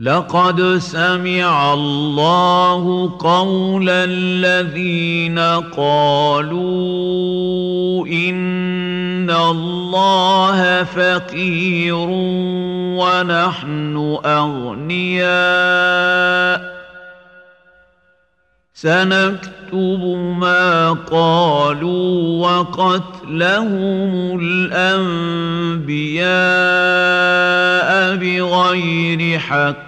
لقد سمع الله قول الذين قالوا إن الله فقير ونحن أغنياء. سنكتب ما قالوا وقتلهم الأنبياء بغير حق.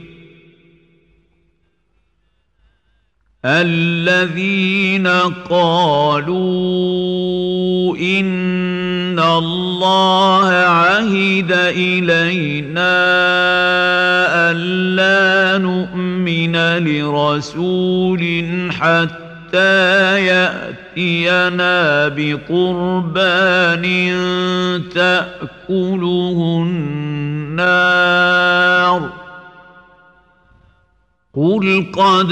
الذين قالوا إن الله عهد إلينا ألا نؤمن لرسول حتى يأتينا بقربان تأكله النار. قل قد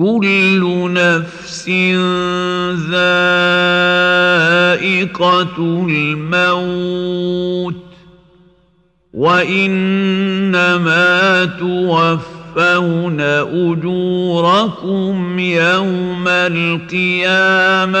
كل نفس ذائقة الموت وإنما توفون أجوركم يوم القيامة